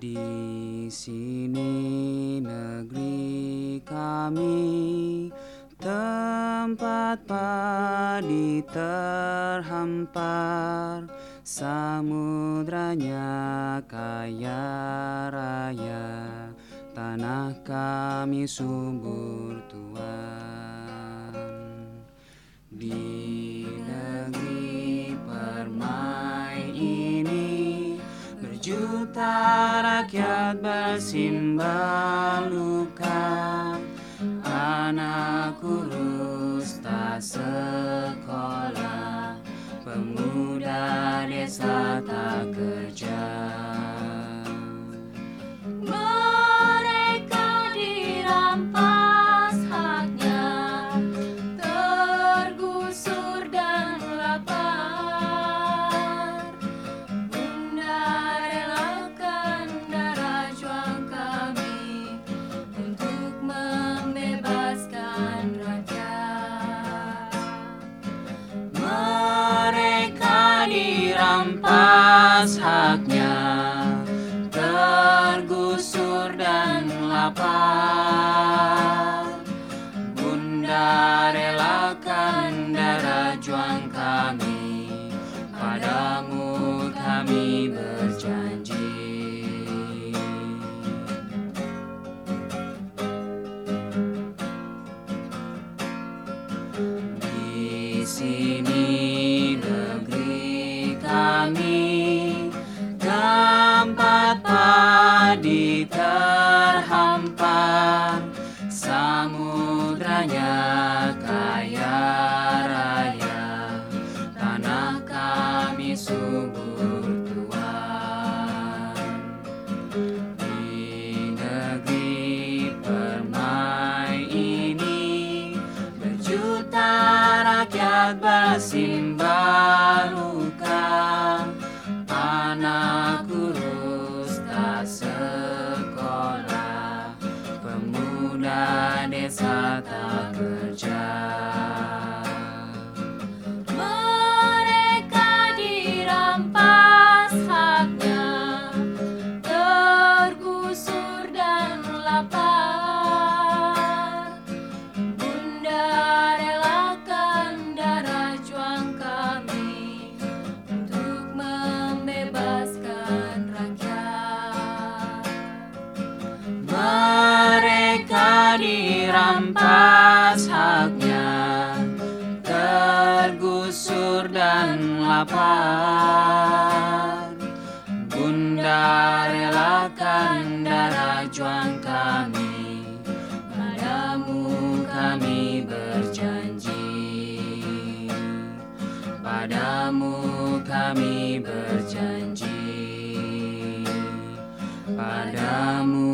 Di sini negeri kami Tempat padi terhampar Samudranya kaya raya. Tanah kami subur tua. Berjuta rakyat bersimbah luka. Anak kurus tak dirampas haknya Tergusur dan lapar. Bunda relakan darah juang kami Padamu kami berjanji. Di sini terhampar samudranya kaya raya. Tanah kami subur Tuhan di negeri permai ini berjuta rakyat bersimbah its heart thou. Dirampas haknya Tergusur dan lapar. Bunda relakan darah juang kami Padamu kami berjanji. Padamu kami berjanji. Padamu